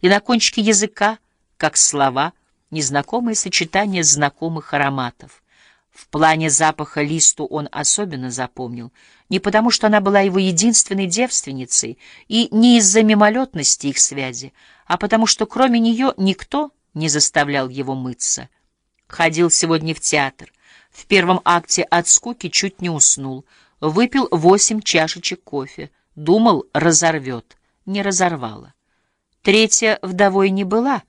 и на кончике языка, как слова, незнакомые сочетания знакомых ароматов. В плане запаха листу он особенно запомнил, не потому что она была его единственной девственницей и не из-за мимолетности их связи, а потому что кроме нее никто не заставлял его мыться. Ходил сегодня в театр. В первом акте от скуки чуть не уснул. Выпил восемь чашечек кофе. Думал, разорвет. Не разорвала. Третья вдовой не была,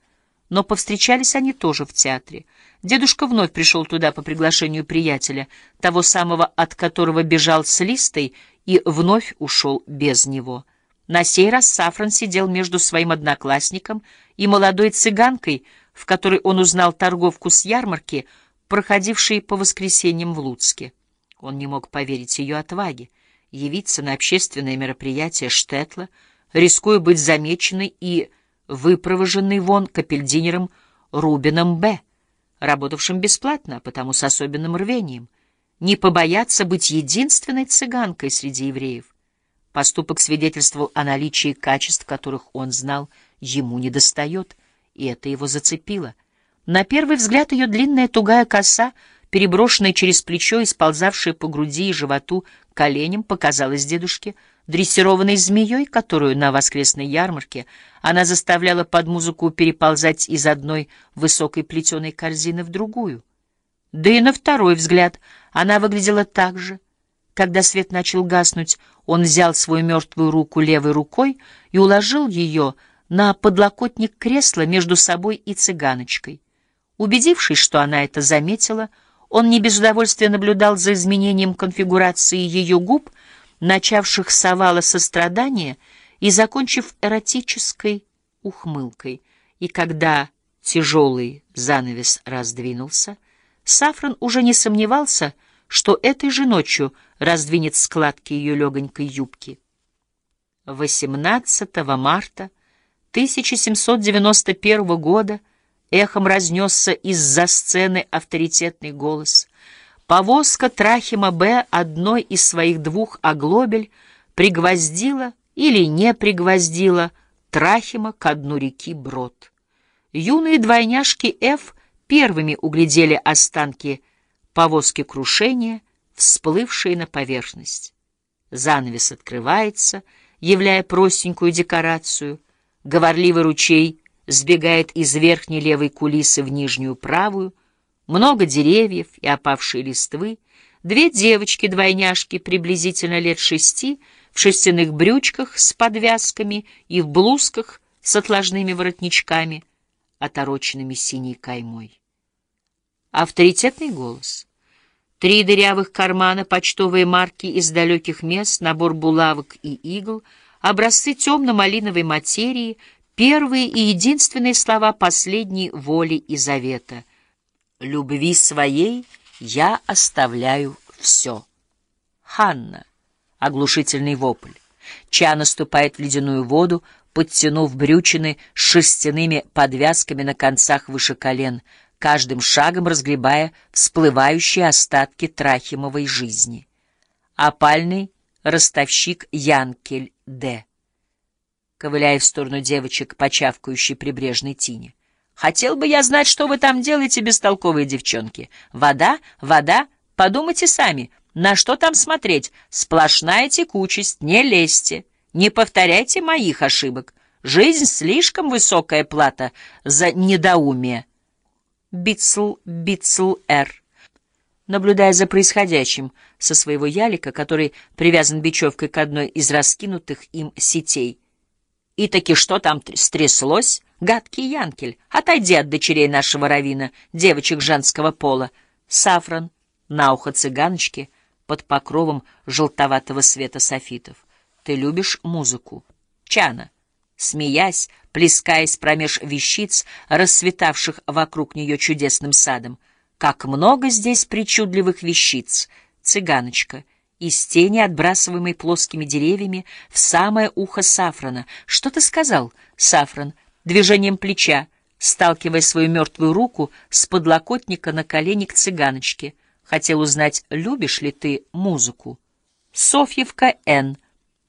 но повстречались они тоже в театре. Дедушка вновь пришел туда по приглашению приятеля, того самого, от которого бежал с листой, и вновь ушел без него. На сей раз Сафран сидел между своим одноклассником и молодой цыганкой, в которой он узнал торговку с ярмарки, проходившей по воскресеньям в Луцке. Он не мог поверить ее отваге, явиться на общественное мероприятие Штетла, рискуя быть замеченной и выпровоженной вон капельдинером Рубином Б., работавшим бесплатно, а потому с особенным рвением, не побояться быть единственной цыганкой среди евреев. Поступок свидетельствовал о наличии качеств, которых он знал, ему недостает — и это его зацепило. На первый взгляд ее длинная тугая коса, переброшенная через плечо и сползавшая по груди и животу коленям, показалась дедушке дрессированной змеей, которую на воскресной ярмарке она заставляла под музыку переползать из одной высокой плетеной корзины в другую. Да и на второй взгляд она выглядела так же. Когда свет начал гаснуть, он взял свою мертвую руку левой рукой и уложил ее на подлокотник кресла между собой и цыганочкой. Убедившись, что она это заметила, он не без удовольствия наблюдал за изменением конфигурации ее губ, начавших с овала сострадания и закончив эротической ухмылкой. И когда тяжелый занавес раздвинулся, Сафран уже не сомневался, что этой же ночью раздвинет складки ее легонькой юбки. 18 марта 1791 года эхом разнесся из-за сцены авторитетный голос. Повозка Трахима Б. одной из своих двух оглобель пригвоздила или не пригвоздила Трахима к дну реки Брод. Юные двойняшки Ф. первыми углядели останки повозки крушения, всплывшие на поверхность. Занавес открывается, являя простенькую декорацию — Говорливый ручей сбегает из верхней левой кулисы в нижнюю правую, много деревьев и опавшие листвы, две девочки-двойняшки приблизительно лет шести в шерстяных брючках с подвязками и в блузках с отложными воротничками, отороченными синей каймой. Авторитетный голос. Три дырявых кармана, почтовые марки из далеких мест, набор булавок и игл — образцы темно-малиновой материи, первые и единственные слова последней воли и завета. «Любви своей я оставляю все». Ханна. Оглушительный вопль. Ча наступает в ледяную воду, подтянув брючины с шерстяными подвязками на концах выше колен, каждым шагом разгребая всплывающие остатки трахимовой жизни. Опальный ростовщик Янкель Д. Ковыляя в сторону девочек, почавкающей прибрежной тине. «Хотел бы я знать, что вы там делаете, бестолковые девчонки. Вода, вода, подумайте сами, на что там смотреть? Сплошная текучесть, не лезьте, не повторяйте моих ошибок. Жизнь слишком высокая плата за недоумие». Битсл, Битсл, Р наблюдая за происходящим со своего ялика, который привязан бечевкой к одной из раскинутых им сетей. И таки что там стряслось? Гадкий янкель, отойди от дочерей нашего равина, девочек женского пола. Сафран, на ухо цыганочки, под покровом желтоватого света софитов. Ты любишь музыку? Чана. Смеясь, плескаясь промеж вещиц, расцветавших вокруг нее чудесным садом, как много здесь причудливых вещиц, цыганочка, из тени, отбрасываемой плоскими деревьями, в самое ухо Сафрана. Что ты сказал, Сафран, движением плеча, сталкивая свою мертвую руку с подлокотника на колени к цыганочке? Хотел узнать, любишь ли ты музыку? Софьевка Н.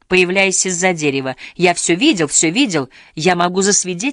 Появляясь из-за дерева. Я все видел, все видел. Я могу засвидетельствовать,